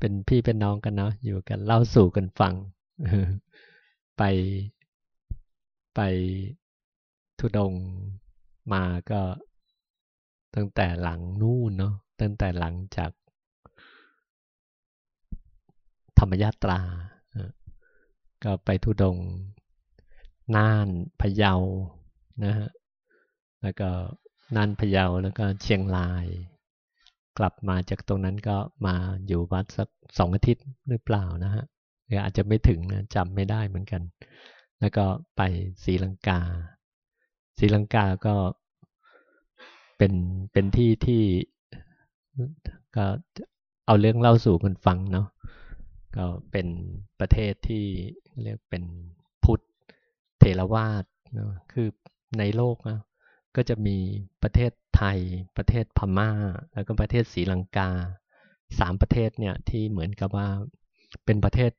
เป็นพี่เป็นน้องกันเนาะอยู่กันเล่าสู่กันฟังไปไปทุดงมาก็ตั้งแต่หลังนู่นเนาะตั้งแต่หลังจาก ธรรมยาตรา ก็ไปทุดงน่านพะเยานะฮะแล้วก็น่านพะเยาแล้วก็เชียงราย กลับมาจากตรงนั้นก็มาอยู่วัดสักสองอาทิตย์หรือเปล่านะฮะหรืออาจจะไม่ถึงนะจำไม่ได้เหมือนกัน แล้วก็ไปศรีลังกาศรีลังกาก็เป็นเป็นที่ที่ก็เอาเรื่องเล่าสู่กันฟังเนาะก็เป็นประเทศที่เรียกเป็นพุทธเทรวาสเนาะคือในโลกนะ ก็จะมีประเทศไทย ประเทศพม่า แล้วก็ประเทศศรีลังกาสามประเทศเนี่ยที่เหมือนกับว่าเป็นประเทศ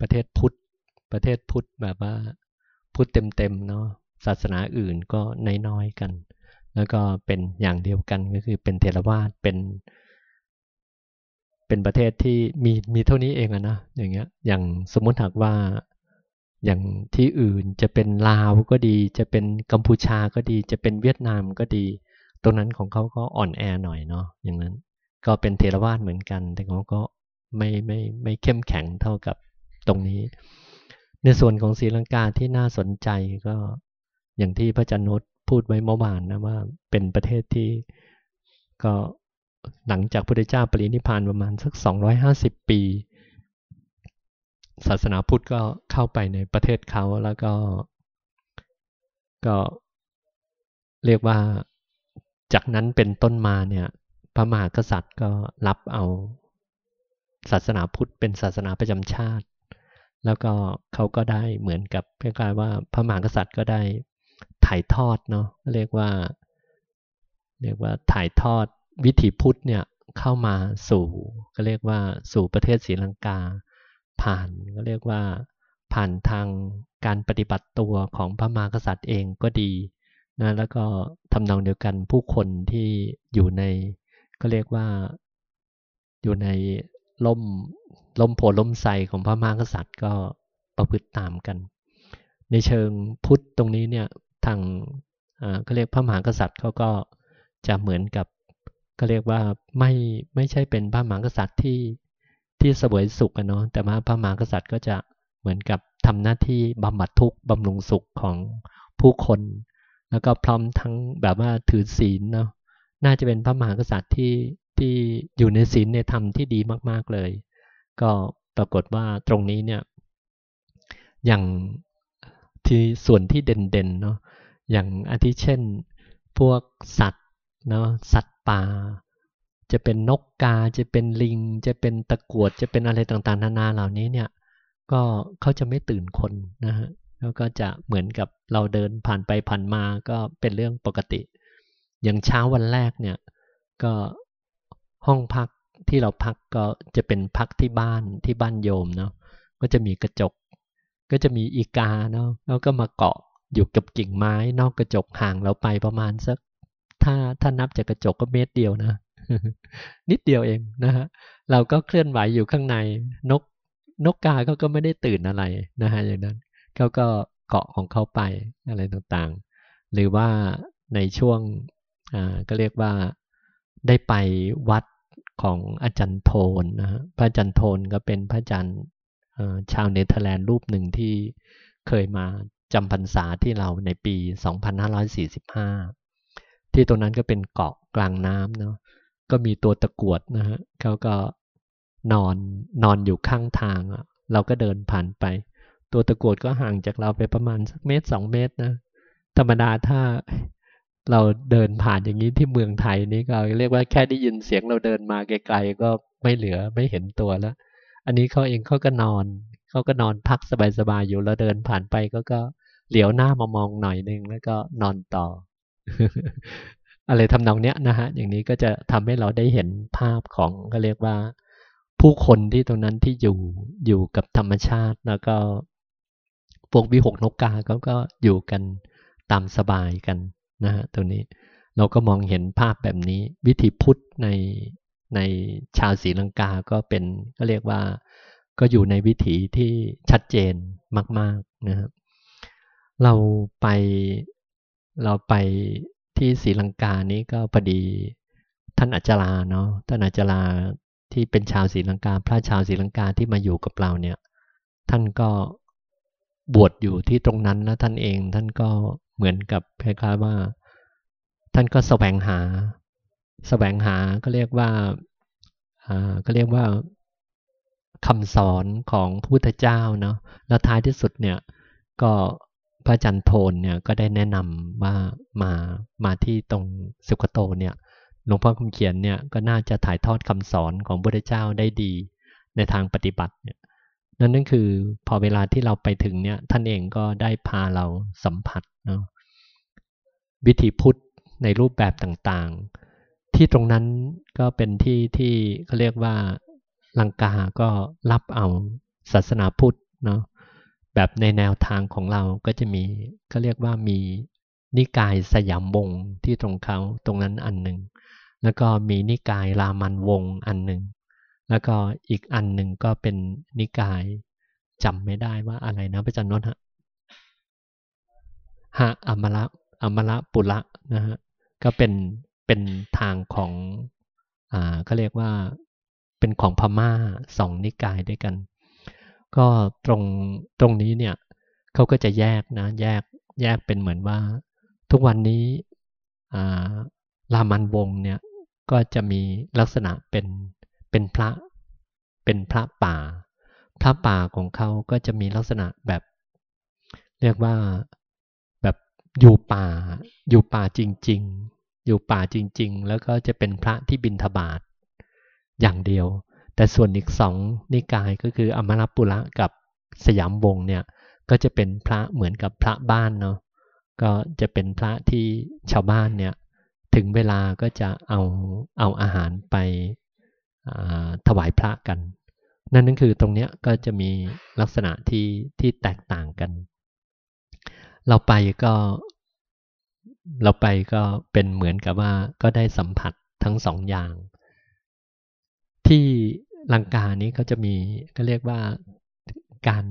ประเทศพุทธประเทศพุทธแบบว่าพุทธเต็มๆเนาะศาสนาอื่นก็น้อยๆกัน แล้วก็เป็นอย่างเดียวกันก็คือเป็นเทรวาสเป็น เป็นประเทศที่มีมีเท่านี้เองอะนะอย่างเงี้ยอย่างสมมติหากว่า อย่างที่อื่นจะเป็นลาวก็ดี จะเป็นกัมพูชาก็ดี จะเป็นเวียดนามก็ดี ตรงนั้นของเขาก็อ่อนแอหน่อยเนาะอย่างนั้นก็เป็นเทรวาสเหมือนกัน แต่เขาก็ไม่ไม่ไม่เข้มแข็งเท่ากับตรงนี้ ในส่วนของศรีลังกาที่น่าสนใจก็อย่างที่พระจันนุษพูดไว้เมื่อวานนะว่าเป็นประเทศที่ก็หลังจากพระพุทธเจ้าปรินิพพานประมาณสัก 250 ปี ศาสนาพุทธก็เข้าไปในประเทศเขาแล้วก็ ก็เรียกว่าจากนั้นเป็นต้นมาเนี่ยพระมหากษัตริย์ก็รับเอาศาสนาพุทธเป็นศาสนาประจำชาติ แล้วก็เขาก็ได้เหมือนกับคล้ายว่าพระมหากษัตริย์ก็ได้ถ่ายทอดเนาะเรียกว่า เรียกว่าถ่ายทอดวิถีพุทธเนี่ยเข้ามาสู่ก็เรียกว่าสู่ประเทศศรีลังกา ผ่านก็เรียกว่า ผ่านทางการปฏิบัติตัวของพระมหากษัตริย์เองก็ดีนะแล้วก็ทำนองเดียวกันผู้คนที่อยู่ใน ก็เรียกว่าอยู่ในล่มล่มโพล่มไทรของพระมหากษัตริย์ก็ประพฤติตามกัน ในเชิงพุทธตรงนี้เนี่ยทางก็เรียกพระมหากษัตริย์เขาก็จะเหมือนกับก็เรียกว่าไม่ไม่ใช่เป็นพระมหากษัตริย์ที่ ที่เสวยสุขกันเนาะแต่ว่าพระมหากษัตริย์ก็จะเหมือนกับทำหน้าที่บำบัดทุกข์บำรุงสุขของผู้คน แล้วก็พร้อมทั้งแบบว่าถือศีลเนาะน่าจะเป็นพระมหากษัตริย์ที่ที่อยู่ในศีลในธรรมที่ดีมาก ๆเลย ก็ปรากฏว่าตรงนี้เนี่ยอย่างที่ส่วนที่เด่นๆเนาะอย่างอาทิเช่น พวกสัตว์เนาะสัตว์ป่า จะเป็นนกกา จะเป็นลิง จะเป็นตะกวด จะเป็นอะไรต่างๆ นานาเหล่านี้เนี่ย ก็เขาจะไม่ตื่นคนนะฮะ แล้วก็จะเหมือนกับเราเดินผ่านไปผ่านมาก็เป็นเรื่องปกติ อย่างเช้าวันแรกเนี่ย ก็ห้องพักที่เราพักก็จะเป็นพักที่บ้านที่บ้านโยมเนาะ ก็จะมีกระจก ก็จะมีอีกาเนาะ แล้วก็มาเกาะอยู่กับกิ่งไม้ นอกกระจกห่างเราไปประมาณสัก ถ้าถ้านับจากกระจกก็เมตรเดียวนะ นิดเดียวเองนะฮะเราก็เคลื่อนไหวอยู่ข้างในนกนกกาเขาก็ไม่ได้ตื่นอะไรนะฮะอย่างนั้นเขาก็เกาะของเขาไปอะไรต่างๆ หรือว่าในช่วงอ่าก็เรียกว่าได้ไปวัดของอาจารย์โทนนะฮะพระอาจารย์โทนก็เป็นพระอาจารย์ชาวเนเธอร์แลนด์รูปหนึ่งที่เคยมาจำพรรษาที่เราในปี 2545 ที่ตรงนั้นก็เป็นเกาะกลางน้ำเนาะ ก็มีตัวตะกวดนะฮะเขาก็นอนนอนอยู่ข้างทางอะ เราก็เดินผ่านไป ตัวตะกวดก็ห่างจากเราไปประมาณสักเมตรสองเมตรนะ ธรรมดาถ้าเราเดินผ่านอย่างนี้ที่เมืองไทยนี่ก็เรียกว่าแค่ได้ยินเสียงเราเดินมาไกลๆก็ไม่เหลือไม่เห็นตัวแล้ว อันนี้เขาเองเขาก็นอนเขาก็นอนพักสบายๆอยู่แล้วเดินผ่านไปก็ก็เหลียวหน้ามามองหน่อยนึงแล้วก็นอนต่อ อะไรทำนองเนี้ยนะฮะอย่างนี้ก็จะทำให้เราได้เห็นภาพของก็เรียกว่า ผู้คนที่ตรงนั้นที่อยู่อยู่กับธรรมชาติ แล้วก็พวกวิหกนกกาเขาก็อยู่กันตามสบายกันนะฮะตรงนี้เราก็มองเห็นภาพแบบนี้ วิถีพุทธในในชาวศรีลังกาก็เป็นก็เรียกว่าก็อยู่ในวิถีที่ชัดเจนมาก ๆนะครับเราไปเราไป ที่ศรีลังกานี้ก็พอดีท่านอาจาราเนาะท่านอาจาราที่เป็นชาวศรีลังกา พระชาวศรีลังกาที่มาอยู่กับเราเนี่ย ท่านก็บวชอยู่ที่ตรงนั้นแล้วท่านเองท่านก็เหมือนกับคล้ายๆว่า ท่านก็แสวงหาแสวงหาก็เรียกว่าอ่าก็เรียกว่าคำสอนของพุทธเจ้าเนาะแล้วท้ายที่สุดเนี่ยก็ พระจันโทนเนี่ยก็ได้แนะนำว่ามามาที่ตรงสุขโตเนี่ยหลวงพ่อคำเขียนเนี่ยก็น่าจะถ่ายทอดคำสอนของพระพุทธเจ้าได้ดีในทางปฏิบัติเนี่ยนั่นนั่นคือพอเวลาที่เราไปถึงเนี่ยท่านเองก็ได้พาเราสัมผัสเนาะวิธีพุทธในรูปแบบต่างๆ ที่ตรงนั้นก็เป็นที่ที่เขาเรียกว่าลังกาก็รับเอาศาสนาพุทธเนาะ แบบในแนวทางของเราก็จะมีก็เรียกว่ามีนิกายสยามวงที่ตรงเขาตรงนั้นอันหนึ่ง แล้วก็มีนิกายรามันวงอันหนึ่ง แล้วก็อีกอันหนึ่งก็เป็นนิกายจำไม่ได้ว่าอะไรนะพระจันทร์นนท์ฮะฮะอมละอมละปุระนะฮะก็เป็นเป็นทางของอ่าก็เรียกว่าเป็นของพม่าสองนิกายด้วยกัน ก็ตรงตรงนี้เนี่ยเขาก็จะแยกนะแยกแยกเป็นเหมือนว่า ทุกวันนี้อ่ารามันวงเนี่ยก็จะมีลักษณะเป็นเป็นพระเป็นพระป่า พระป่าของเขาก็จะมีลักษณะแบบ เรียกว่าแบบอยู่ป่า อยู่ป่าจริง ๆ อยู่ป่าจริง ๆ แล้วก็จะเป็นพระที่บินทบาทอย่างเดียว แต่ส่วนอีกสองนิกายก็คืออมรปุระกับสยามวงเนี่ยก็จะเป็นพระเหมือนกับพระบ้านเนาะก็จะเป็นพระที่ชาวบ้านเนี่ยถึงเวลาก็จะเอาเอาอาหารไปถวายพระกัน นั่นนั่นคือตรงเนี้ยก็จะมีลักษณะที่ที่แตกต่างกัน เราไปก็เราไปก็เป็นเหมือนกับว่าก็ได้สัมผัสทั้งสองอย่าง ที่ ลังกานี้เขาจะมีก็เรียกว่าการ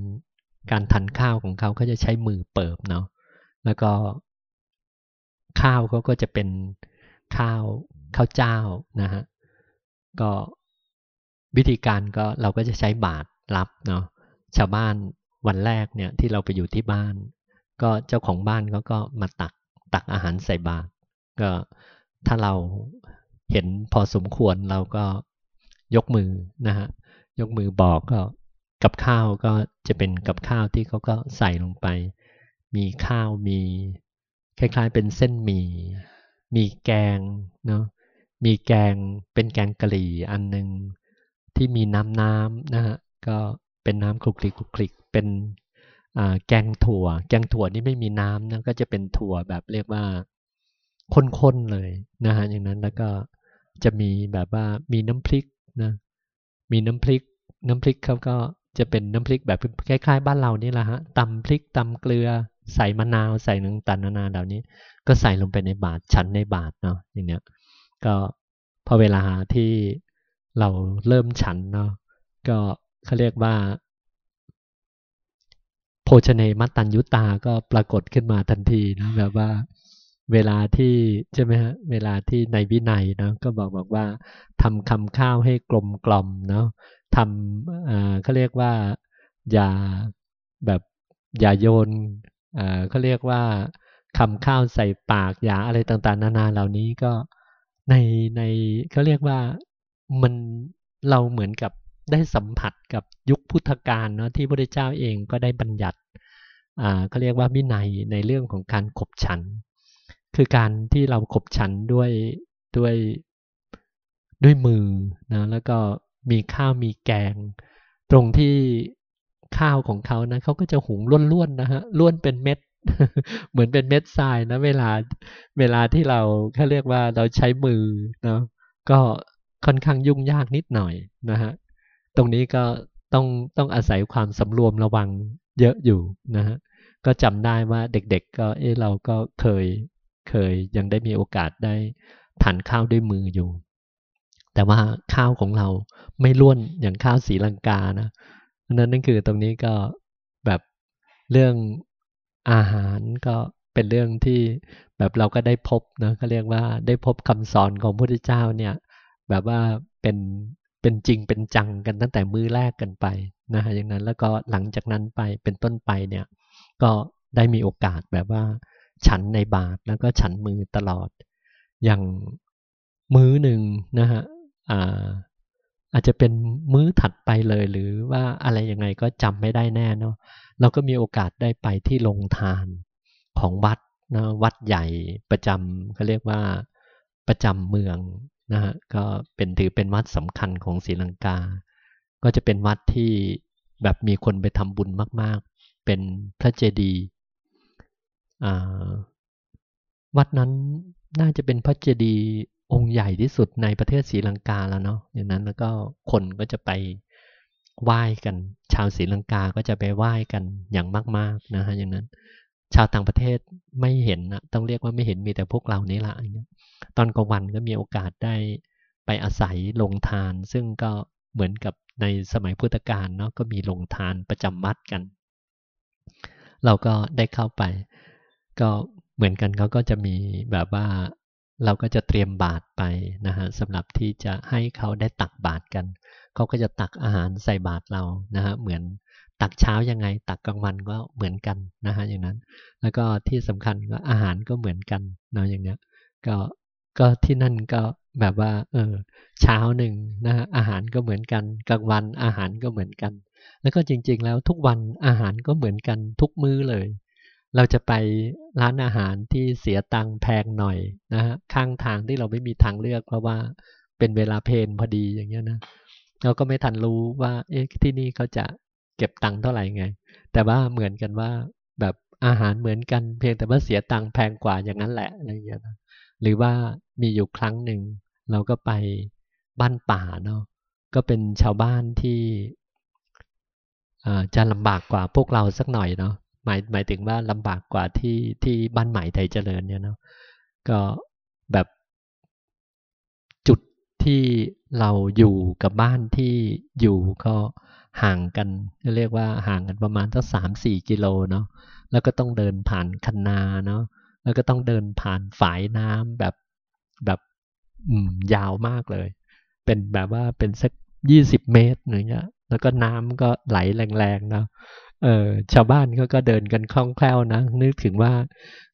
การทันข้าวของเขาเขาจะใช้มือเปิบเนาะแล้วก็ข้าวเขาก็จะเป็นข้าวข้าวเจ้านะฮะก็วิธีการก็เราก็จะใช้บาตรรับเนาะชาวบ้านวันแรกเนี่ยที่เราไปอยู่ที่บ้าน ก็เจ้าของบ้านเขาก็มาตักตักอาหารใส่บาตรก็ถ้าเราเห็นพอสมควรเราก็ ยกมือนะฮะยกมือบอกก็กับข้าวก็จะเป็นกับข้าวที่เขาก็ใส่ลงไป มีข้าวมี คล้ายๆ เป็นเส้นหมี่มีแกงเนาะมีแกงเป็นแกงกะหรี่อันหนึ่งที่มีน้ำน้ำนะฮะก็เป็นน้ำคลุกคลิกคลุกคลิกเป็นแกงถั่ว แกงถั่วนี่ไม่มีน้ำนะก็จะเป็นถั่วแบบเรียกว่าข้นๆเลยนะฮะอย่างนั้นแล้วก็จะมีแบบว่ามีน้ำพริก นะมีน้ำพริก น้ำพริกเขาก็จะเป็นน้ำพริกแบบคล้ายๆ บ้านเรานี่แหละฮะตำพริกตำเกลือ ใส่มะนาวใส่น้ำตาลนานาเหล่านี้ ก็ใส่ลงไปในบาตรฉันในบาตรเนาะอย่างเนี้ย ก็พอเวลาที่เราเริ่มฉันเนาะก็เขาเรียกว่า โภชเนมัตตัญยุตาก็ปรากฏขึ้นมาทันทีนะแบบว่า เวลาที่ใช่ไหมฮะเวลาที่ในวินัยนะก็บอกบอกว่าทำคำข้าวให้กลมกล่อมเนาะทำอ่าเขาเรียกว่าอย่าแบบอย่าโยนเขาเรียกว่าคำข้าวใส่ปากอย่าอะไรต่างๆ นานาเหล่านี้ก็ในในเขาเรียกว่ามันเราเหมือนกับได้สัมผัสกับยุคพุทธกาลเนาะที่พระเจ้าเองก็ได้บัญญัติอ่าเขาเรียกว่าวินัยในเรื่องของการขบฉัน คือการที่เราขบฉันด้วยด้วยด้วยมือนะแล้วก็มีข้าวมีแกง ตรงที่ข้าวของเขานะเขาก็จะหุงล้วนๆนะฮะล้วนเป็นเม็ด เหมือนเป็นเม็ดทรายนะเวลาเวลาที่เราเขาเรียกว่าเราใช้มือเนาะก็ค่อนข้างยุ่งยากนิดหน่อยนะฮะตรงนี้ก็ต้องต้องอาศัยความสำรวมระวังเยอะอยู่นะฮะก็จำได้ว่าเด็กๆก็เออเราก็เคย เคยยังได้มีโอกาสได้ทานข้าวด้วยมืออยู่ แต่ว่าข้าวของเราไม่ล้วนอย่างข้าวสีลังกานะนั่นนั่นคือตรงนี้ก็แบบเรื่องอาหารก็เป็นเรื่องที่แบบเราก็ได้พบนะเขาเรียกว่าได้พบคำสอนของพระพุทธเจ้าเนี่ย แบบว่าเป็นเป็นจริงเป็นจังกันตั้งแต่มือแรกกันไปนะฮะอย่างนั้นแล้วก็หลังจากนั้นไปเป็นต้นไปเนี่ย ก็ได้มีโอกาสแบบว่า ฉันในบาทแล้วก็ฉันมือตลอด อย่างมื้อหนึ่งนะฮะอาอาจจะเป็นมื้อถัดไปเลย หรือว่าอะไรยังไงก็จำไม่ได้แน่เนาะเราก็มีโอกาสได้ไปที่โรงทานของวัดนะวัดใหญ่ประจำเขาเรียกว่าประจำเมืองนะฮะก็เป็นถือเป็นวัดสำคัญของศรีลังกา ก็จะเป็นวัดที่แบบมีคนไปทำบุญมาก ๆ เป็นพระเจดีย์ วัดนั้นน่าจะเป็นพระเจดีย์องค์ใหญ่ที่สุดในประเทศศรีลังกาแล้วเนาะอย่างนั้นแล้วก็คนก็จะไปไหว้กัน ชาวศรีลังกาก็จะไปไหว้กันอย่างมากๆนะฮะอย่างนั้น ชาวต่างประเทศไม่เห็นนะต้องเรียกว่าไม่เห็นมีแต่พวกเรานี้ละอย่างเงี้ยตอนกลางวันก็มีโอกาสได้ไปอาศัยลงทาน ซึ่งก็เหมือนกับในสมัยพุทธกาลเนาะก็มีลงทานประจำวัดกัน เราก็ได้เข้าไป ก็เหมือนกันเขาก็จะมีแบบว่าเราก็จะเตรียมบาตรไปนะฮะสำหรับที่จะให้เขาได้ตักบาตรกัน เขาก็จะตักอาหารใส่บาตรเรานะฮะเหมือนตักเช้ายังไง ตักกลางวันก็เหมือนกันนะฮะอย่างนั้น แล้วก็ที่สำคัญก็อาหารก็เหมือนกันเนาะอย่างเนี้ยก็ก็ที่นั่นก็แบบว่า เออเช้าหนึ่งนะฮะอาหารก็เหมือนกันกลางวันอาหารก็เหมือนกัน แล้วก็จริง ๆ แล้วทุกวันอาหารก็เหมือนกันทุกมื้อเลย เราจะไปร้านอาหารที่เสียตังค์แพงหน่อยนะฮะข้างทางที่เราไม่มีทางเลือกเพราะว่าเป็นเวลาเพลนพอดีอย่างเงี้ยนะเราก็ไม่ทันรู้ว่า เอ๊ะที่นี่เขาจะเก็บตังค์เท่าไหร่ไง แต่ว่าเหมือนกันว่าแบบอาหารเหมือนกันเพียงแต่ว่าเสียตังค์แพงกว่าอย่างนั้นแหละอะไรอย่างเงี้ยนะหรือว่ามีอยู่ครั้งหนึ่ง เราก็ไปบ้านป่าเนาะก็เป็นชาวบ้านที่จะลำบากกว่าพวกเราสักหน่อยเนาะ หมายหมายถึงว่าลำบากกว่าที่ที่บ้านใหม่ไทยเจริญเนี่ยเนาะก็แบบจุดที่เราอยู่กับบ้านที่อยู่ก็ห่างกันเรียกว่าห่างกันประมาณสักสามสี่กิโลเนาะแล้วก็ต้องเดินผ่านคันนาเนาะแล้วก็ต้องเดินผ่านฝายน้ำแบบแบบอืมยาวมากเลย เป็นแบบว่าเป็นสักยี่สิบเมตรอย่างเงี้ยแล้วก็น้ำก็ไหลแรงๆเนาะ เออชาวบ้านเขาก็เดินกันคล่องแคล่วนะ นึกถึงว่า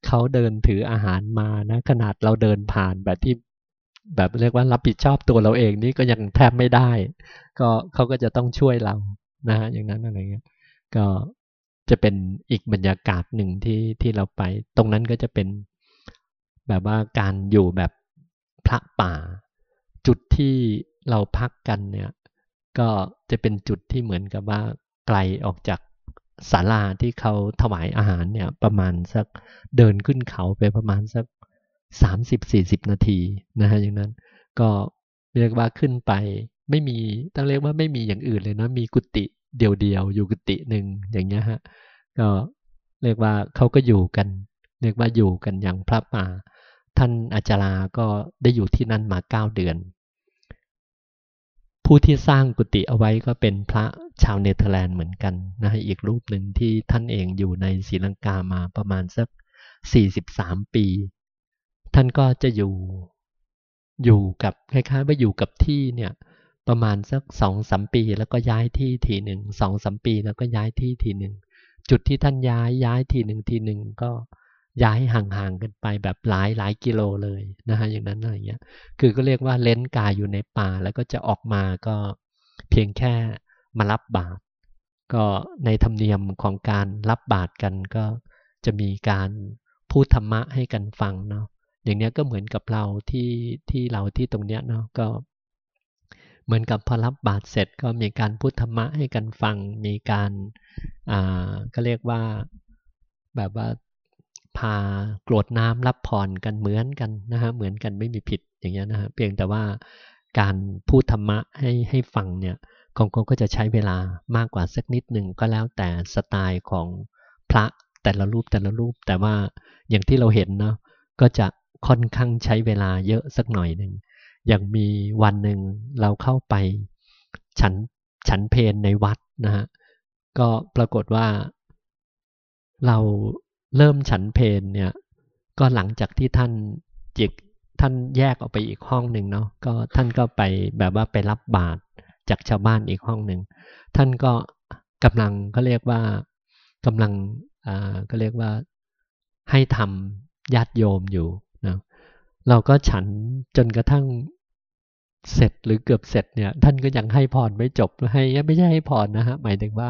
เขาเดินถืออาหารมานะ ขนาดเราเดินผ่านแบบที่ แบบเรียกว่ารับผิดชอบตัวเราเองนี่ก็ยังแทบไม่ได้ ก็เขาก็จะต้องช่วยเรานะฮะอย่างนั้นอะไรเงี้ยก็จะเป็นอีกบรรยากาศหนึ่งที่ที่เราไป ตรงนั้นก็จะเป็นแบบว่าการอยู่แบบพระป่า จุดที่เราพักกันเนี่ย ก็จะเป็นจุดที่เหมือนกับว่าไกลออกจาก ศาลาที่เขาถวายอาหารเนี่ยประมาณสักเดินขึ้นเขาไปประมาณสักสามสิบสี่สิบนาทีนะฮะอย่างนั้นก็เรียกว่าขึ้นไปไม่มีต้องเรียกว่าไม่มีอย่างอื่นเลยนะมีกุฏิเดียวๆอยู่กุฏิหนึ่งอย่างเงี้ยฮะก็เรียกว่าเขาก็อยู่กัน เรียกว่าอยู่กันอย่างพระป่าท่านอาจาราก็ได้อยู่ที่นั่นมาเก้าเดือน ผู้ที่สร้างกุฏิเอาไว้ก็เป็นพระชาวเนเธอร์แลนด์เหมือนกันนะอีกรูปหนึ่งที่ท่านเองอยู่ในศรีลังกามาประมาณสัก 43 ปี ท่านก็จะอยู่อยู่กับคล้ายๆว่าอยู่กับที่เนี่ยประมาณสักสองสามปีแล้วก็ย้ายที่ทีหนึ่งสองสามปีแล้วก็ย้ายที่ทีหนึ่งจุดที่ท่านย้ายย้ายทีหนึ่งทีหนึ่งก็ ย้ายห่างๆกันไปแบบหลายหลายกิโลเลยนะฮะอย่างนั้นอะไรเงี้ยคือก็เรียกว่าเลนกายอยู่ในป่าแล้วก็จะออกมาก็เพียงแค่มารับบาตรก็ในธรรมเนียมของการรับบาตรกันก็จะมีการพูดธรรมะให้กันฟังเนาะอย่างเนี้ยก็เหมือนกับเราที่ที่เราที่ตรงเนี้ยเนาะก็ เหมือนกับพอรับบาตรเสร็จก็มีการพูดธรรมะให้กันฟัง มีการอ่าก็เรียกว่าแบบว่า พากรวดน้ำรับพรกันเหมือนกันนะฮะเหมือนกันไม่มีผิดอย่างเงี้ยนะฮะเพียงแต่ว่าการพูดธรรมะให้ให้ฟังเนี่ยของกก็จะใช้เวลามากกว่าสักนิดหนึ่งก็แล้วแต่สไตล์ของพระแต่ละรูปแต่ละรูป แต่ว่าอย่างที่เราเห็นเนาะก็จะค่อนข้างใช้เวลาเยอะสักหน่อยหนึ่งอย่างมีวันหนึ่งเราเข้าไป ฉันฉันเพนในวัดนะฮะก็ปรากฏว่า เรา เริ่มฉันเพนเนี่ย ก็หลังจากที่ท่านจิกท่านแยกออกไปอีกห้องหนึ่งเนาะก็ท่านก็ไปแบบว่าไปรับบาตรจากชาวบ้านอีกห้องหนึ่งท่านก็กำลังก็เรียกว่ากำลังอ่าก็เรียกว่าให้ทำญาติโยมอยู่นะเราก็ฉันจนกระทั่งเสร็จหรือเกือบเสร็จเนี่ย ท่านก็ยังให้พรไม่จบให้ไม่ใช่ให้พรนะฮะหมายถึงว่า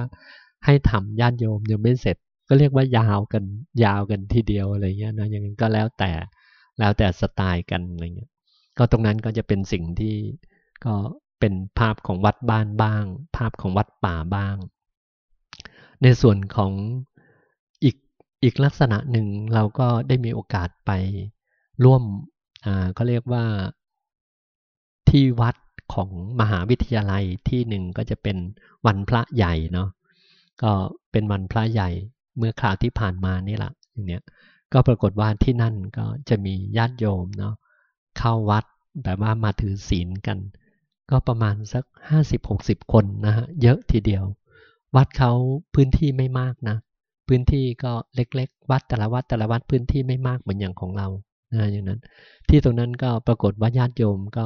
ให้ทำญาติโยมยังไม่เสร็จ ก็เรียกว่ายาวกันยาวกันทีเดียวอะไรเงี้ยนะอย่างนั้นก็แล้วแต่แล้วแต่สไตล์กันอะไรเงี้ยก็ตรงนั้นก็จะเป็นสิ่งที่ก็เป็นภาพของวัดบ้านบ้าง ภาพของวัดป่าบ้าง ในส่วนของอีกอีกลักษณะหนึ่งเราก็ได้มีโอกาสไปร่วมอ่าก็เรียกว่าที่วัดของมหาวิทยาลัยที่หนึ่งก็จะเป็นวันพระใหญ่เนาะก็เป็นวันพระใหญ่ เมื่อคราวที่ผ่านมานี่แหละอย่างเนี้ยก็ปรากฏว่าที่นั่นก็จะมีญาติโยมเนาะเข้าวัดแบบว่ามาถือศีลกัน ก็ประมาณสักห้าสิบหกสิบคนนะฮะเยอะทีเดียว วัดเขาพื้นที่ไม่มากนะ พื้นที่ก็เล็กๆ วัดแต่ละวัดแต่ละวัดพื้นที่ไม่มากเหมือนอย่างของเรานะอย่างนั้น ที่ตรงนั้นก็ปรากฏว่าญาติโยมก็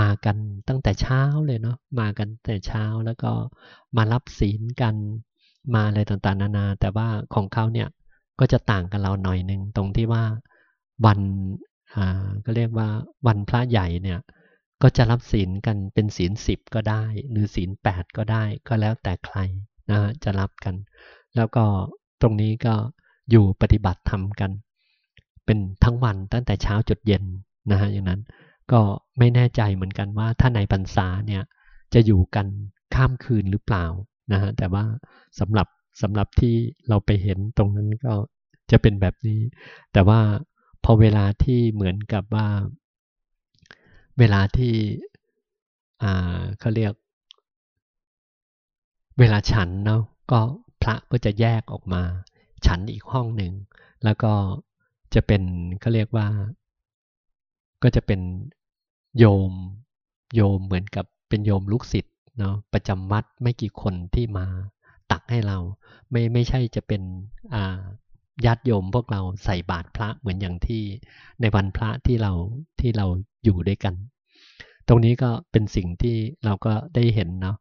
มากันตั้งแต่เช้าเลยเนาะมากันแต่เช้าแล้วก็มารับศีลกัน มาอะไรต่างๆ นานา แต่ว่าของเขาเนี่ยก็จะต่างกันเราหน่อยหนึ่งตรงที่ว่าวันอ่าก็เรียกว่าวันพระใหญ่เนี่ยก็จะรับศีลกันเป็นศีลสิบก็ได้ หรือศีลแปดก็ได้ ก็แล้วแต่ใครนะจะรับกัน แล้วก็ตรงนี้ก็อยู่ปฏิบัติธรรมกัน เป็นทั้งวันตั้งแต่เช้าจดเย็นนะฮะอย่างนั้นก็ไม่แน่ใจเหมือนกันว่าถ้าในพรรษาเนี่ยจะอยู่กันข้ามคืนหรือเปล่า นะฮะแต่ว่าสำหรับสำหรับที่เราไปเห็นตรงนั้นก็จะเป็นแบบนี้ แต่ว่าพอเวลาที่เหมือนกับว่า เวลาที่อ่าเขาเรียก เวลาฉันเนาะก็พระก็จะแยกออกมา ฉันอีกห้องหนึ่ง แล้วก็จะเป็นเขาเรียกว่า ก็จะเป็นโยมโยมเหมือนกับเป็นโยมลูกศิษย์ เนาะประจำวัดไม่กี่คนที่มาตักให้เรา ไม่ไม่ใช่จะเป็นญาติโยมพวกเราใส่บาตรพระเหมือนอย่างที่ในวันพระที่เราที่เราอยู่ด้วยกัน ตรงนี้ก็เป็นสิ่งที่เราก็ได้เห็นเนาะ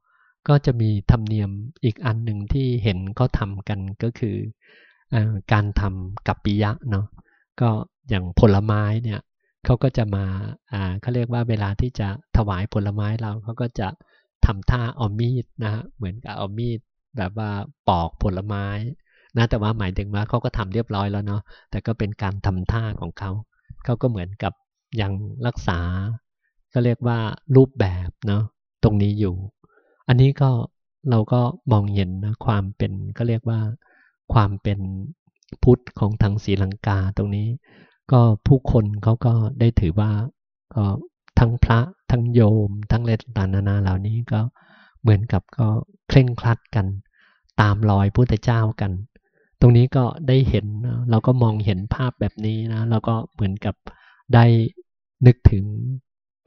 ก็จะมีธรรมเนียมอีกอันหนึ่งที่เห็นเขาทำกันก็คืออการทำกับปิยะเนาะก็อย่างผลไม้เนี่ยเขาก็จะมาอ่าเขาเรียกว่าเวลาที่จะถวายผลไม้เราเขาก็จะ ทำท่าเอามีดนะฮะเหมือนกับเอามีดแบบว่าปอกผลไม้นะแต่ว่าหมายถึงว่าเขาก็ทำเรียบร้อยแล้วเนาะแต่ก็เป็นการทำท่าของเขาเขาก็เหมือนกับยังรักษา ก็เรียกว่ารูปแบบเนาะตรงนี้อยู่ อันนี้ก็เราก็มองเห็นนะความเป็นก็เรียกว่าความเป็นพุทธของทางศรีลังกาตรงนี้ ก็ผู้คนเขาก็ได้ถือว่าก็ ทั้งพระทั้งโยม ทั้งเลตานานาเหล่านี้ก็เหมือนกับก็เคร่งครัดกัน ตามรอยพุทธเจ้ากัน ตรงนี้ก็ได้เห็นเราก็มองเห็นภาพแบบนี้นะเราก็เหมือนกับได้นึกถึง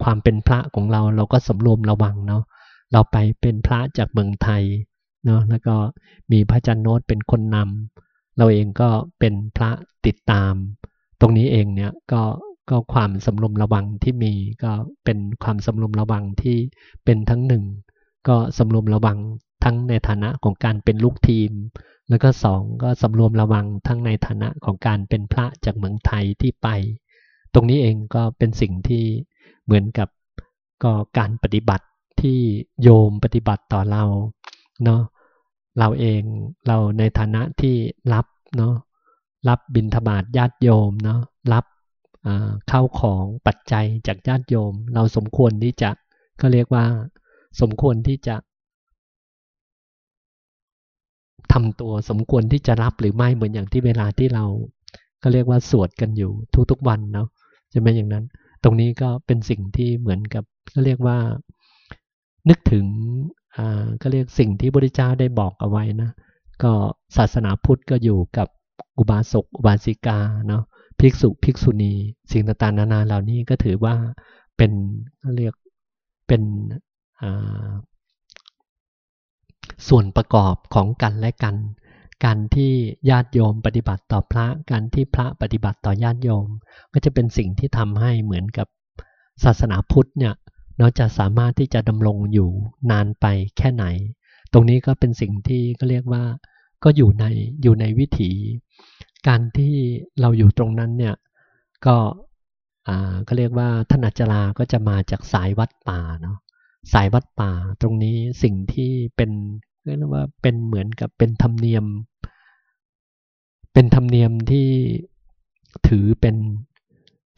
ความเป็นพระของเราเราก็สำรวมระวังเนาะเราไปเป็นพระจากเมืองไทยเนาะแล้วก็มีพระจันโนตเป็นคนนำเราเองก็เป็นพระติดตาม ตรงนี้เองเนี่ยก็ ก็ความสำรวมระวังที่มีก็เป็นความสำรวมระวังที่เป็นทั้งหนึ่ง ก็สำรวมระวังทั้งในฐานะของการเป็นลูกทีม แล้วก็สองก็สำรวมระวังทั้งในฐานะของการเป็นพระจากเมืองไทยที่ไป ตรงนี้เองก็เป็นสิ่งที่เหมือนกับก็การปฏิบัติที่โยมปฏิบัติต่อเราเนาะเราเองเราในฐานะที่รับเนาะรับบิณฑบาตญาติโยมเนาะรับ ข้าของปัจจัยจากญาติโยม เราสมควรที่จะก็เรียกว่า สมควรที่จะทำตัวสมควรที่จะรับหรือไม่เหมือนอย่างที่เวลาที่เรา ก็เรียกว่าสวดกันอยู่ทุกๆวันเนาะจะไม่อย่างนั้น ตรงนี้ก็เป็นสิ่งที่เหมือนกับก็เรียกว่า นึกถึงอ่าก็เรียกสิ่งที่พระพุทธเจ้าได้บอกเอาไว้นะก็ศาสนาพุทธก็อยู่กับอุบาสกอุบาสิกาเนาะ ภิกษุภิกษุณี สิ่งต่างๆนานาเหล่านี้ก็ถือว่าเป็นเรียกเป็นส่วนประกอบของกันและกัน การที่ญาติโยมปฏิบัติต่อพระ การที่พระปฏิบัติต่อญาติโยม ก็จะเป็นสิ่งที่ทำให้เหมือนกับศาสนาพุทธเนี่ยเราจะสามารถที่จะดำรงอยู่นานไปแค่ไหน ตรงนี้ก็เป็นสิ่งที่ก็เรียกว่าก็อยู่ในอยู่ในวิถี การที่เราอยู่ตรงนั้นเนี่ยก็อ่าก็เรียกว่าท่านอาจารย์ก็จะมาจากสายวัดป่าเนาะสายวัดป่าตรงนี้สิ่งที่เป็นเรียกว่าเป็นเหมือนกับเป็นธรรมเนียม เป็นธรรมเนียมที่ถือเป็น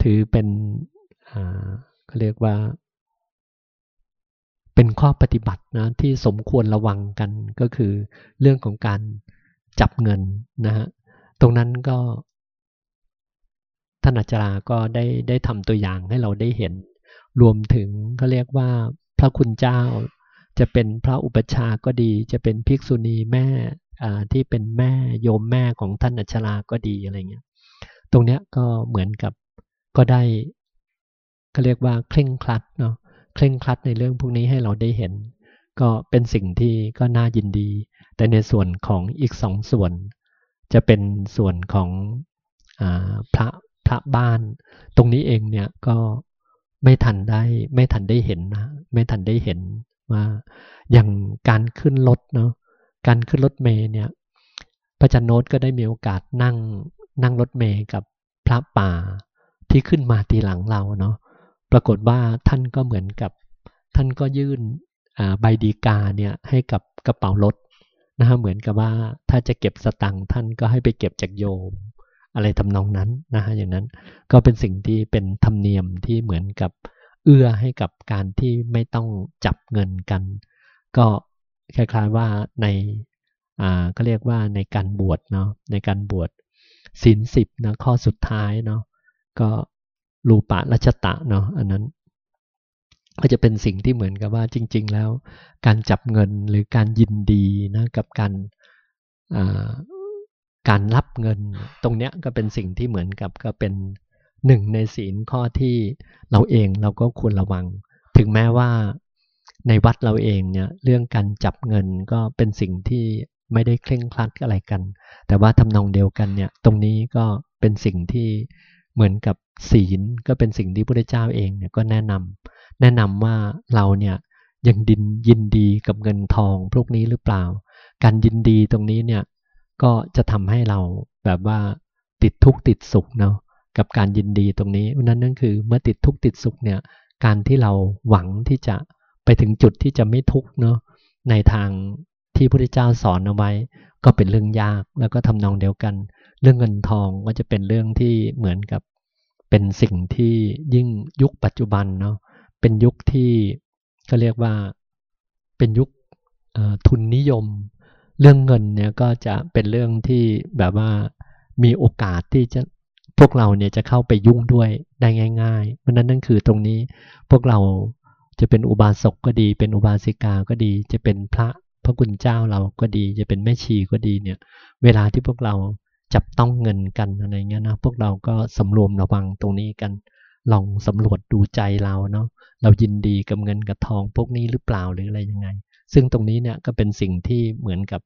ถือเป็นเขาเรียกว่า เป็นข้อปฏิบัตินะที่สมควรระวังกันก็คือเรื่องของการจับเงินนะฮะ ตรงนั้นก็ท่านอาจารย์ก็ได้ได้ทำตัวอย่างให้เราได้เห็น รวมถึงก็เรียกว่าพระคุณเจ้า จะเป็นพระอุปชาก็ดี จะเป็นภิกษุณีแม่ที่เป็นแม่โยมแม่ของท่านอัชราก็ดีอะไรเงี้ย ตรงเนี้ยก็เหมือนกับก็ได้ก็เรียกว่าเคร่งครัดเนาะเคร่งครัดในเรื่องพวกนี้ให้เราได้เห็น ก็เป็นสิ่งที่ก็น่ายินดี แต่ในส่วนของอีกสองส่วน จะเป็นส่วนของอพระพระบ้าน ตรงนี้เองเนี่ยก็ไม่ทันได้ไม่ทันได้เห็นนะไม่ทันได้เห็นว่าอย่างการขึ้นรถเนาะการขึ้นรถเมย์เนี่ยพระจันโนตก็ได้มีโอกาสนั่งนั่งรถเมย์กับพระป่าที่ขึ้นมาทีหลังเราเนาะปรากฏว่าท่านก็เหมือนกับท่านก็ยื่นใบดีกาเนี่ยให้กับกระเป๋ารถ นะฮะเหมือนกับว่าถ้าจะเก็บสตังค์ท่านก็ให้ไปเก็บจากโยม อะไรทำนองนั้นนะฮะอย่างนั้นก็เป็นสิ่งที่เป็นธรรมเนียมที่เหมือนกับเอื้อให้กับการที่ไม่ต้องจับเงินกัน ก็คล้ายๆว่าในอ่าก็เรียกว่าในการบวชเนาะในการบวชศีลสิบนะข้อสุดท้ายเนาะก็รูปะรัชตะเนาะอันนั้น ก็จะเป็นสิ่งที่เหมือนกับว่าจริง ๆ แล้ว การจับเงินหรือการยินดีนะกับการการรับเงิน ตรงเนี้ยก็เป็นสิ่งที่เหมือนกับก็เป็นหนึ่งในศีลข้อที่เราเองเราก็ควรระวัง ถึงแม้ว่าในวัดเราเองเนี่ยเรื่องการจับเงินก็เป็นสิ่งที่ไม่ได้เคร่งครัดอะไรกัน แต่ว่าทำนองเดียวกันเนี่ยตรงนี้ก็เป็นสิ่งที่เหมือนกับศีลก็เป็นสิ่งที่พระเจ้าเองเนี่ยก็แนะนำ แนะนำว่าเราเนี่ยยังดินยินดีกับเงินทองพวกนี้หรือเปล่า การยินดีตรงนี้เนี่ยก็จะทำให้เราแบบว่าติดทุกข์ติดสุขเนาะกับการยินดีตรงนี้นั่นนั่นคือเมื่อติดทุกข์ติดสุขเนี่ยการที่เราหวังที่จะไปถึงจุดที่จะไม่ทุกข์เนาะในทางที่พระพุทธเจ้าสอนเอาไว้ ก็เป็นเรื่องยากแล้วก็ทำนองเดียวกัน เรื่องเงินทองก็จะเป็นเรื่องที่เหมือนกับเป็นสิ่งที่ยิ่งยุคปัจจุบันเนาะ เป็นยุคที่ก็เรียกว่าเป็นยุคทุนนิยม เรื่องเงินเนี่ยก็จะเป็นเรื่องที่แบบว่ามีโอกาสที่จะพวกเราเนี่ยจะเข้าไปยุ่งด้วยได้ง่าย ๆ เพราะนั้นนั่นคือตรงนี้พวกเราจะเป็นอุบาสกก็ดี เป็นอุบาสิกาก็ดี จะเป็นพระพระคุณเจ้าเราก็ดี จะเป็นแม่ชีก็ดีเนี่ย เวลาที่พวกเราจับต้องเงินกันอะไรเงี้ยนะพวกเราก็สำรวมระวังตรงนี้กัน ลองสำรวจดูใจเราเนาะ เรายินดีกับเงินกับทองพวกนี้หรือเปล่าหรืออะไรยังไง ซึ่งตรงนี้เนี่ยก็เป็นสิ่งที่เหมือนกับ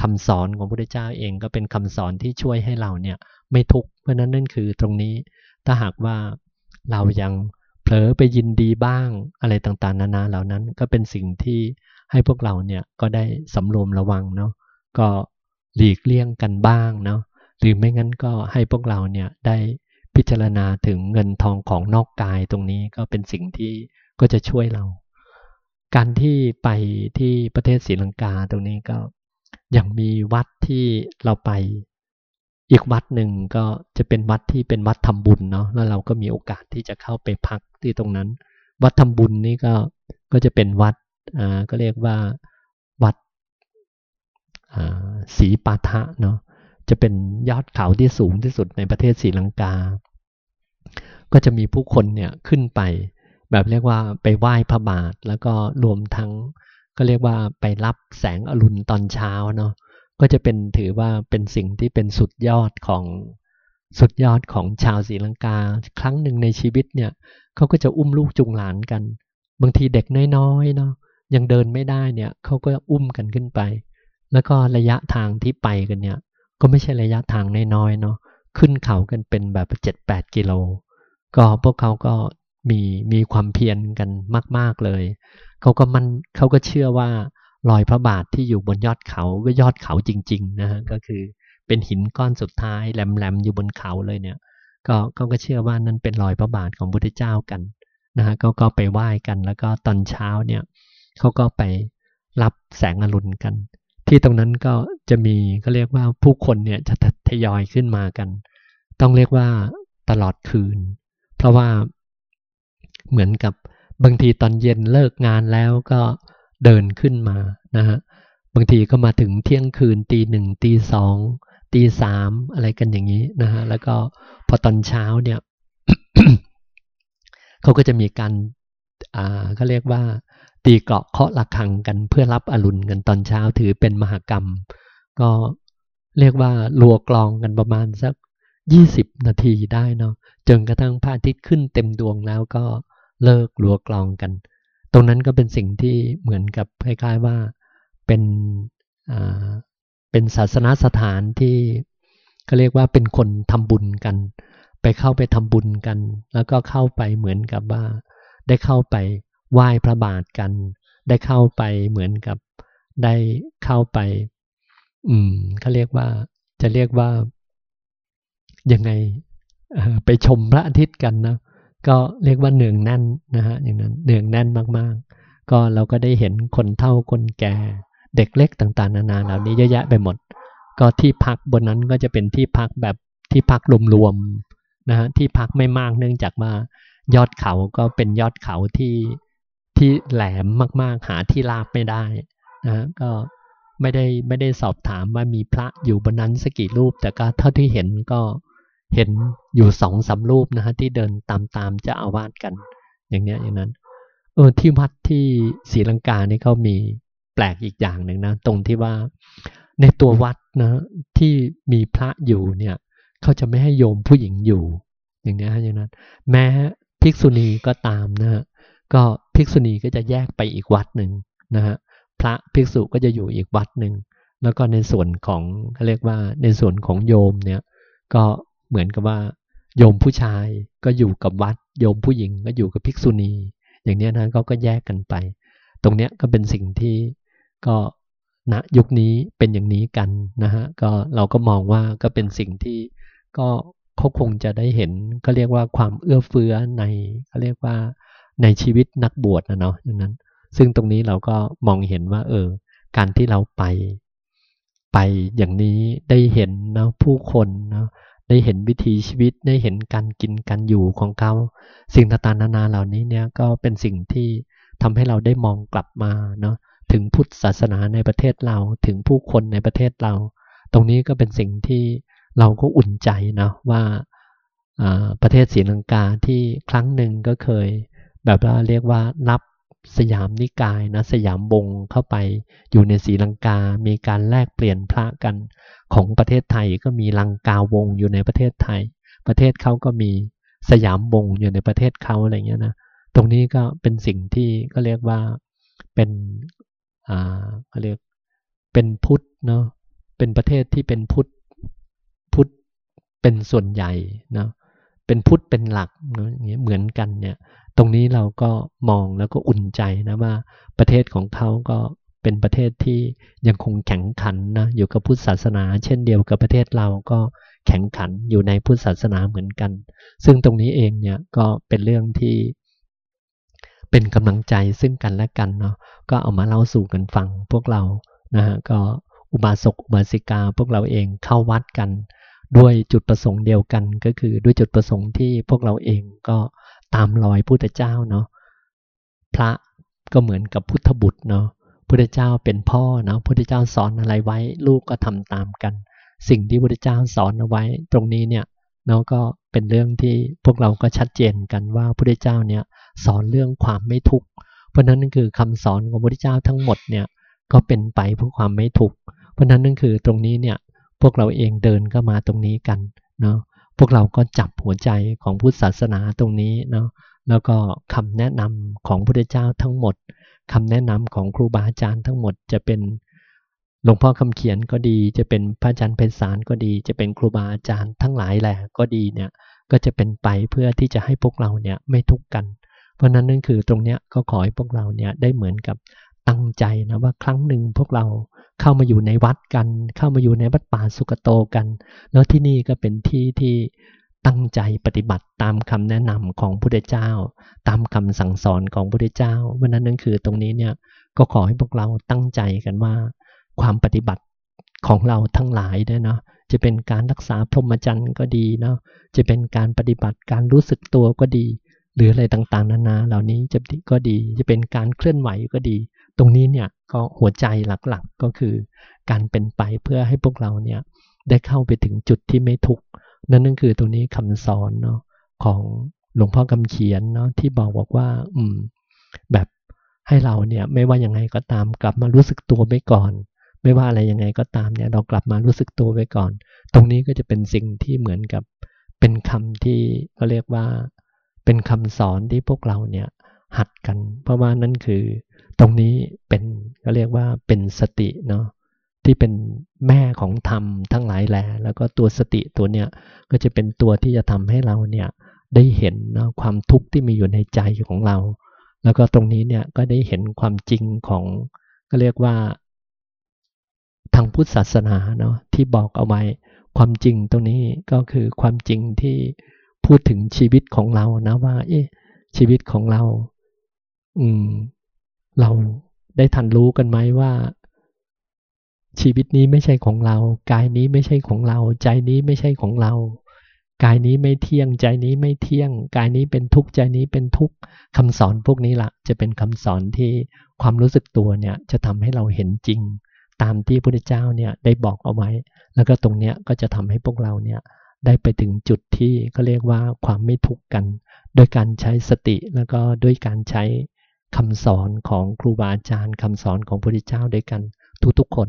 คำสอนของพระพุทธเจ้าเองก็เป็นคำสอนที่ช่วยให้เราเนี่ยไม่ทุกข์เพราะนั้นนั่นคือตรงนี้ถ้าหากว่าเรายังเผลอไปยินดีบ้างอะไรต่างๆ นานาเหล่านั้นก็เป็นสิ่งที่ให้พวกเราเนี่ยก็ได้สำรวมระวังเนาะก็หลีกเลี่ยงกันบ้างเนาะหรือไม่งั้นก็ให้พวกเราเนี่ยได้ พิจารณาถึงเงินทองของนอกกายตรงนี้ก็เป็นสิ่งที่ก็จะช่วยเรา การที่ไปที่ประเทศศรีลังกาตรงนี้ก็ยังมีวัดที่เราไปอีกวัดหนึ่งก็จะเป็นวัดที่เป็นวัดทำบุญเนาะแล้วเราก็มีโอกาสที่จะเข้าไปพักที่ตรงนั้น วัดทำบุญนี่ก็ก็จะเป็นวัดอ่าก็เรียกว่าวัดอ่าศรีปาทะเนาะจะเป็นยอดเขาที่สูงที่สุดในประเทศศรีลังกา ก็จะมีผู้คนเนี่ยขึ้นไป แบบเรียกว่าไปไหว้พระบาท แล้วก็รวมทั้ง ก็เรียกว่าไปรับแสงอรุณตอนเช้าเนาะก็จะเป็นถือว่าเป็นสิ่งที่เป็นสุดยอดของสุดยอดของชาวศรีลังกา ครั้งหนึ่งในชีวิตเนี่ยเขาก็จะอุ้มลูกจุงหลานกัน บางทีเด็กน้อยๆเนาะยังเดินไม่ได้เนี่ยเขาก็อุ้มกันขึ้นไป แล้วก็ระยะทางที่ไปกันเนี่ย ก็ไม่ใช่ระยะทางน้อยๆเนาะขึ้นเขากันเป็นแบบเจ็ดแปดกิโล ก็พวกเขาก็มีมีความเพียรกันมาก ๆเลย เขาก็มันเขาก็เชื่อว่ารอยพระบาทที่อยู่บนยอดเขาก็ยอดเขาจริงๆนะฮะก็คือเป็นหินก้อนสุดท้ายแหลมๆอยู่บนเขาเลยเนี่ย ก็เขาก็เชื่อว่านั่นเป็นรอยพระบาทของพุทธเจ้ากันนะฮะเขาก็ไปไหว้กันแล้วก็ตอนเช้าเนี่ยเขาก็ไปรับแสงอรุณกัน ที่ตรงนั้นก็จะมีก็เรียกว่าผู้คนเนี่ยจะทยอยขึ้นมากัน ต้องเรียกว่าตลอดคืน เพราะว่าเหมือนกับบางทีตอนเย็นเลิกงานแล้วก็เดินขึ้นมานะฮะบางทีก็มาถึงเที่ยงคืนตีหนึ่งตีสองตีสามอะไรกันอย่างนี้นะฮะแล้วก็พอตอนเช้าเนี่ยเขาก็จะมีการอ่าเขาเรียกว่า ตีเกราะเคาะระฆังกันเพื่อรับอรุณกันตอนเช้าถือเป็นมหากรรม ก็เรียกว่าลัวกลองกันประมาณสัก ยี่สิบนาทีได้เนาะจนกระทั่งพระอาทิตย์ขึ้นเต็มดวงแล้วก็เลิกลัวกลองกัน ตรงนั้นก็เป็นสิ่งที่เหมือนกับคล้ายๆว่าเป็นอ่าเป็นศาสนาสถานที่ก็เรียกว่าเป็นคนทำบุญกัน ไปเข้าไปทำบุญกัน แล้วก็เข้าไปเหมือนกับว่า ได้เข้าไปไหว้พระบาทกัน ได้เข้าไปเหมือนกับได้เข้าไป อืมเขาเรียกว่าจะเรียกว่า ยังไงไปชมพระอาทิตย์กันนะก็เรียกว่าเนืองแน่นนะฮะอย่างนั้นเนืองแน่นมากๆ ก็เราก็ได้เห็นคนเฒ่าคนแก่เด็กเล็กต่างๆ นานาเหล่านี้เยอะแยะไปหมด ก็ที่พักบนนั้นก็จะเป็นที่พักแบบที่พักรวมๆนะฮะที่พักไม่มากเนื่องจากว่ายอดเขาก็เป็นยอดเขาที่ที่แหลมมากๆ หาที่ราบไม่ได้นะฮะก็ไม่ได้ไม่ได้สอบถามว่ามีพระอยู่บนนั้นสักกี่รูป แต่ก็เท่าที่เห็นก็ เห็นอยู่สองสารูปนะฮะที่เดินตามตามจะอาวาสกัน อย่างเนี้ยอย่างนั้นเออที่วัดที่ศรีลังกานี่เขามีแปลกอีกอย่างหนึ่งนะ ตรงที่ว่าในตัววัดนะที่มีพระอยู่เนี่ยเขาจะไม่ให้โยมผู้หญิงอยู่ อย่างนี้อย่างนั้น แม้ภิกษุณีก็ตามนะฮะก็ภิกษุณีก็จะแยกไปอีกวัดหนึ่งนะฮะพระภิกษุก็จะอยู่อีกวัดหนึ่งแล้วก็ในส่วนของเขาเรียกว่าในส่วนของโยมเนี่ย ก็ เหมือนกับว่าโยมผู้ชายก็อยู่กับวัด โยมผู้หญิงก็อยู่กับภิกษุณี อย่างนี้นะเขาก็แยกกันไป ตรงเนี้ยก็เป็นสิ่งที่ก็ณยุคนี้เป็นอย่างนี้กันนะฮะก็เราก็มองว่าก็เป็นสิ่งที่ก็เขาคงจะได้เห็นก็เรียกว่าความเอื้อเฟื้อในเขาเรียกว่าในชีวิตนักบวชนะเนาะอย่างนั้น ซึ่งตรงนี้เราก็มองเห็นว่า เออ การที่เราไป ไปอย่างนี้ได้เห็นนะผู้คนนะ ได้เห็นวิถีชีวิตได้เห็นการกินการอยู่ของเขา สิ่งต่างๆนานาเหล่านี้เนี่ยก็เป็นสิ่งที่ทำให้เราได้มองกลับมาเนาะถึงพุทธศาสนาในประเทศเราถึงผู้คนในประเทศเรา ตรงนี้ก็เป็นสิ่งที่เราก็อุ่นใจนะว่าประเทศศรีลังกาที่ครั้งหนึ่งก็เคย แบบว่าเรียกว่ารับ สยามนิกายนะสยามบงเข้าไปอยู่ในศรีลังกา มีการแลกเปลี่ยนพระกันของประเทศไทยก็มีลังกาวงอยู่ในประเทศไทย ประเทศเขาก็มีสยามวงอยู่ในประเทศเขาอะไรเงี้ยนะตรงนี้ก็เป็นสิ่งที่ก็เรียกว่าเป็นอ่าเขาเรียกเป็นพุทธเนาะเป็นประเทศที่เป็นพุทธพุทธเป็นส่วนใหญ่เนาะเป็นพุทธเป็นหลักเนาะอย่างเงี้ยเหมือนกันเนี่ย ตรงนี้เราก็มองแล้วก็อุ่นใจนะว่าประเทศของเขาก็เป็นประเทศที่ยังคงแข็งขันนะอยู่กับพุทธศาสนา เช่นเดียวกับประเทศเราก็แข็งขันอยู่ในพุทธศาสนาเหมือนกัน ซึ่งตรงนี้เองเนี่ยก็เป็นเรื่องที่เป็นกำลังใจซึ่งกันและกันเนาะก็เอามาเล่าสู่กันฟังพวกเรานะฮะก็อุบาสกอุบาสิกาพวกเราเองเข้าวัดกัน ด้วยจุดประสงค์เดียวกันก็คือด้วยจุดประสงค์ที่พวกเราเองก็ ตามรอยพุทธเจ้าเนาะพระก็เหมือนกับพุทธบุตรเนาะพุทธเจ้าเป็นพ่อเนาะพุทธเจ้าสอนอะไรไว้ ลูกก็ทำตามกัน สิ่งที่พุทธเจ้าสอนเอาไว้ ตรงนี้เนี่ยเนาะก็เป็นเรื่องที่พวกเราก็ชัดเจนกันว่าพุทธเจ้าเนี่ยสอนเรื่องความไม่ทุกข์เพราะนั้นนั่นคือคำสอนของพุทธเจ้าทั้งหมดเนี่ยก็เป็นไปเพื่อความไม่ทุกข์เพราะนั้นนั่นคือตรงนี้เนี่ยพวกเราเองเดินก็มาตรงนี้กันเนาะ พวกเราก็จับหัวใจของพุทธศาสนาตรงนี้เนาะแล้วก็คำแนะนำของพระเจ้าทั้งหมดคำแนะนำของครูบาอาจารย์ทั้งหมดจะเป็นหลวงพ่อคำเขียนก็ดี จะเป็นพระอาจารย์เพศสารก็ดี จะเป็นครูบาอาจารย์ทั้งหลายแหละก็ดีเนี่ยก็จะเป็นไปเพื่อที่จะให้พวกเราเนี่ยไม่ทุกข์กัน เพราะนั้นนั่นคือตรงเนี้ยก็ขอให้พวกเราเนี่ยได้เหมือนกับตั้งใจนะว่าครั้งหนึ่งพวกเรา เข้ามาอยู่ในวัดกัน เข้ามาอยู่ในวัดป่าสุกโตกัน แล้วที่นี่ก็เป็นที่ที่ตั้งใจปฏิบัติตามคำแนะนำของพระพุทธเจ้า ตามคำสั่งสอนของพระพุทธเจ้าวันนั้นนั่นคือตรงนี้เนี่ยก็ขอให้พวกเราตั้งใจกันว่า ความปฏิบัติของเราทั้งหลายเนี่ยเนาะจะเป็นการรักษาพรหมจรรย์ก็ดีเนาะจะเป็นการปฏิบัติการรู้สึกตัวก็ดี หรืออะไรต่างๆ นานาเหล่านี้จะก็ดี จะเป็นการเคลื่อนไหวก็ดี ตรงนี้เนี่ยก็หัวใจหลักๆก็คือ การเป็นไปเพื่อให้พวกเราเนี่ยได้เข้าไปถึงจุดที่ไม่ทุกข์นั่นนั่นคือตรงนี้คำสอนเนาะของหลวงพ่อคำเขียนเนาะที่บอกบอกว่า อืม แบบให้เราเนี่ยไม่ว่ายังไงก็ตามกลับมารู้สึกตัวไว้ก่อน ไม่ว่าอะไรยังไงก็ตามเนี่ยเรากลับมารู้สึกตัวไว้ก่อน ตรงนี้ก็จะเป็นสิ่งที่เหมือนกับเป็นคำที่เขาเรียกว่า เป็นคำสอนที่พวกเราเนี่ย หัดกัน เพราะว่านั่นคือตรงนี้เป็นเขาเรียกว่าเป็นสติเนาะที่เป็นแม่ของธรรมทั้งหลายแหล่แล้วก็ตัวสติตัวเนี้ยก็จะเป็นตัวที่จะทำให้เราเนี่ยได้เห็นเนาะความทุกข์ที่มีอยู่ในใจของเรา แล้วก็ตรงนี้เนี่ยก็ได้เห็นความจริงของก็เรียกว่า ทางพุทธศาสนาเนาะที่บอกเอาไว้ ความจริงตรงนี้ก็คือความจริงที่พูดถึงชีวิตของเรานะว่าเอ๊ะชีวิตของเรา อืม เราได้ทันรู้กันไหมว่า ชีวิตนี้ไม่ใช่ของเรา กายนี้ไม่ใช่ของเรา ใจนี้ไม่ใช่ของเรา กายนี้ไม่เที่ยง ใจนี้ไม่เที่ยง กายนี้เป็นทุกข์ใจนี้เป็นทุกข์คำสอนพวกนี้ละ่ะ จะเป็นคำสอนที่ความรู้สึกตัวเนี่ย จะทำให้เราเห็นจริง ตามที่พระพุทธเจ้าเนี่ยได้บอกเอาไว้ แล้วก็ตรงเนี้ยก็จะทำให้พวกเราเนี่ยได้ไปถึงจุดที่เขาเรียกว่าความไม่ทุกข์กัน โดยการใช้สติแล้วก็ด้วยการใช้ คำสอนของครูบาอาจารย์คำสอนของพระพุทธเจ้าด้วยกันทุกๆคน